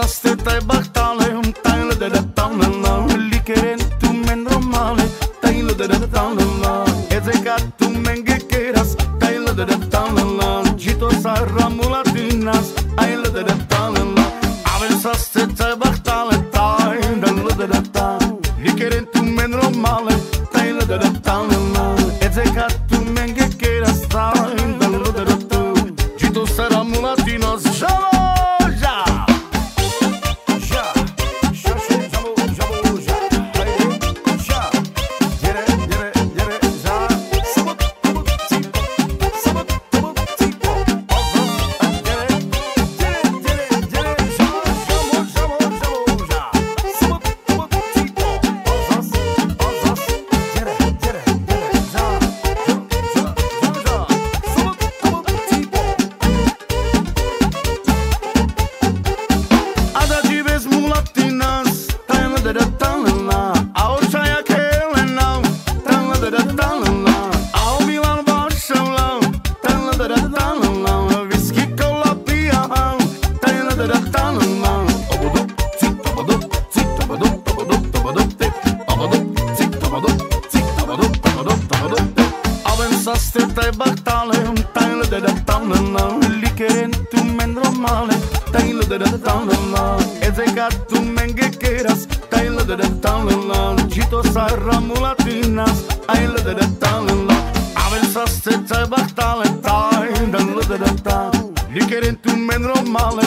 asta tai bahtale Hum tai lo da da la na na Likeren tu men romale Tai lo da da se tai baktale Tai le de de tam na na Likeren tu men romale Tai le de de tam na na Eze gat tu men gekeras Tai le de de tam na na Gito sarra mulatinas Ai le de de tam na na Avel sa se tai baktale Tai de le de de tam Likeren tu men romale